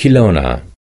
Kelowna